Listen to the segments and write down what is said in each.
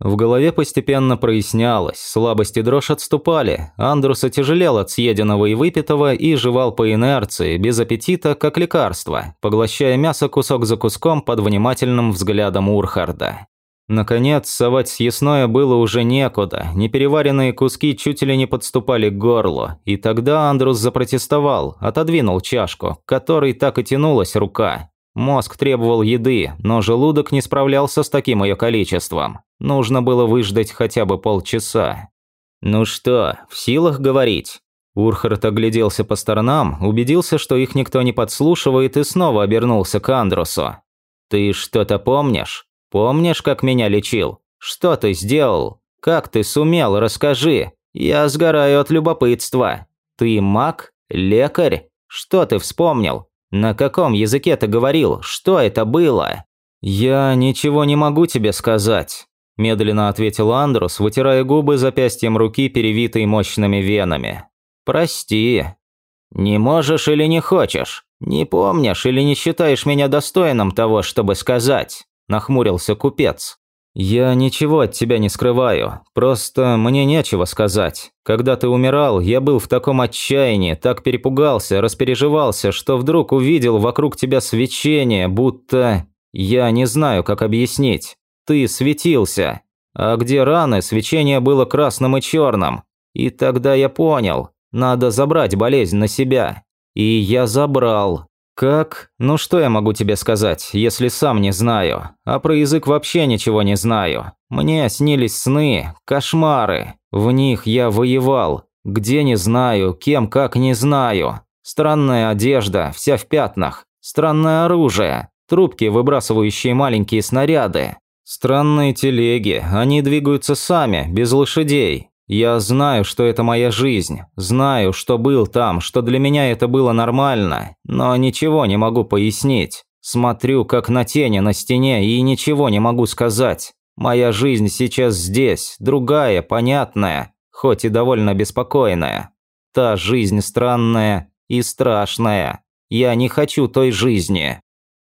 В голове постепенно прояснялось, слабость и дрожь отступали, Андрус отяжелел от съеденного и выпитого и жевал по инерции, без аппетита, как лекарство, поглощая мясо кусок за куском под внимательным взглядом Урхарда. Наконец, совать съестное было уже некуда, непереваренные куски чуть ли не подступали к горлу, и тогда Андрус запротестовал, отодвинул чашку, которой так и тянулась рука. Мозг требовал еды, но желудок не справлялся с таким ее количеством. Нужно было выждать хотя бы полчаса. «Ну что, в силах говорить?» Урхард огляделся по сторонам, убедился, что их никто не подслушивает, и снова обернулся к Андрусу. «Ты что-то помнишь? Помнишь, как меня лечил? Что ты сделал? Как ты сумел? Расскажи. Я сгораю от любопытства. Ты маг? Лекарь? Что ты вспомнил? На каком языке ты говорил? Что это было?» «Я ничего не могу тебе сказать медленно ответил Андрус, вытирая губы запястьем руки, перевитой мощными венами. Прости. Не можешь или не хочешь? Не помнишь или не считаешь меня достойным того, чтобы сказать? нахмурился купец. «Я ничего от тебя не скрываю, просто мне нечего сказать. Когда ты умирал, я был в таком отчаянии, так перепугался, распереживался, что вдруг увидел вокруг тебя свечение, будто... Я не знаю, как объяснить ты светился. А где раны, свечение было красным и черным. И тогда я понял, надо забрать болезнь на себя. И я забрал. Как? Ну что я могу тебе сказать, если сам не знаю? А про язык вообще ничего не знаю. Мне снились сны, кошмары. В них я воевал. Где не знаю, кем как не знаю. Странная одежда, вся в пятнах. Странное оружие. Трубки, выбрасывающие маленькие снаряды. Странные телеги, они двигаются сами, без лошадей. Я знаю, что это моя жизнь, знаю, что был там, что для меня это было нормально, но ничего не могу пояснить. Смотрю, как на тени на стене, и ничего не могу сказать. Моя жизнь сейчас здесь, другая, понятная, хоть и довольно беспокойная. Та жизнь странная и страшная. Я не хочу той жизни.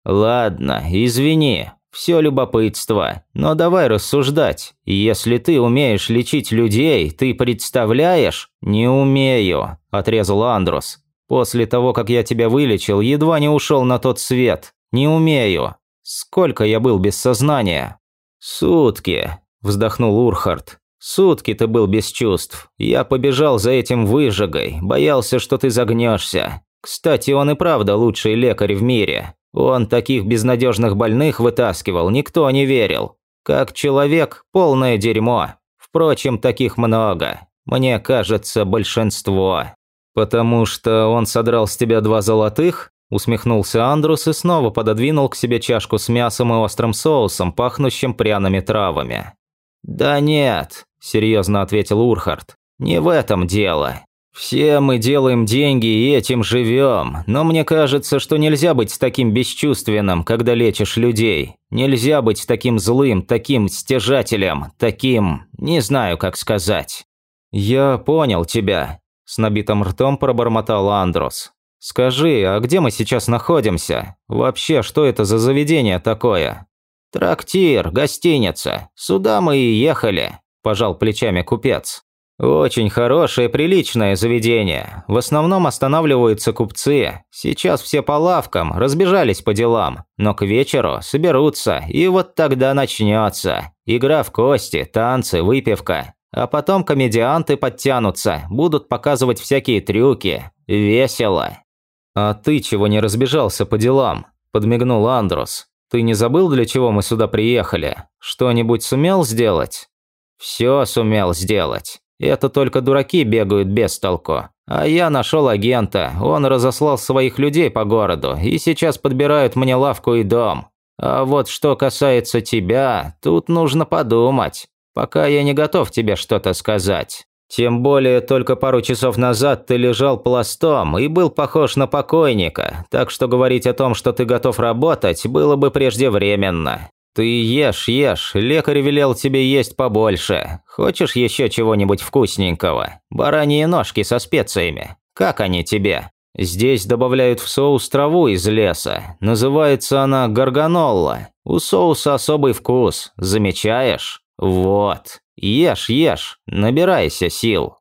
Ладно, извини, все любопытство. Но давай рассуждать. Если ты умеешь лечить людей, ты представляешь? Не умею, отрезал Андрус. После того, как я тебя вылечил, едва не ушел на тот свет. Не умею. Сколько я был без сознания? Сутки, вздохнул Урхард. Сутки ты был без чувств. Я побежал за этим выжигой, боялся, что ты загнешься. Кстати, он и правда лучший лекарь в мире. Он таких безнадежных больных вытаскивал, никто не верил. Как человек – полное дерьмо. Впрочем, таких много. Мне кажется, большинство. Потому что он содрал с тебя два золотых? Усмехнулся Андрус и снова пододвинул к себе чашку с мясом и острым соусом, пахнущим пряными травами. «Да нет», – серьезно ответил Урхард. «Не в этом дело. Все мы делаем деньги и этим живем, но мне кажется, что нельзя быть таким бесчувственным, когда лечишь людей. Нельзя быть таким злым, таким стяжателем, таким... не знаю, как сказать. Я понял тебя, с набитым ртом пробормотал Андрос. Скажи, а где мы сейчас находимся? Вообще, что это за заведение такое? Трактир, гостиница. Сюда мы и ехали, пожал плечами купец. Очень хорошее, приличное заведение. В основном останавливаются купцы. Сейчас все по лавкам, разбежались по делам. Но к вечеру соберутся, и вот тогда начнется. Игра в кости, танцы, выпивка. А потом комедианты подтянутся, будут показывать всякие трюки. Весело. «А ты чего не разбежался по делам?» – подмигнул Андрус. «Ты не забыл, для чего мы сюда приехали? Что-нибудь сумел сделать?» «Все сумел сделать. Это только дураки бегают без толку. А я нашел агента, он разослал своих людей по городу, и сейчас подбирают мне лавку и дом. А вот что касается тебя, тут нужно подумать. Пока я не готов тебе что-то сказать. Тем более, только пару часов назад ты лежал пластом и был похож на покойника, так что говорить о том, что ты готов работать, было бы преждевременно. «Ты ешь, ешь, лекарь велел тебе есть побольше. Хочешь еще чего-нибудь вкусненького? Бараньи ножки со специями. Как они тебе?» Здесь добавляют в соус траву из леса. Называется она гарганолла. У соуса особый вкус. Замечаешь? Вот, ешь, ешь, набирайся сил.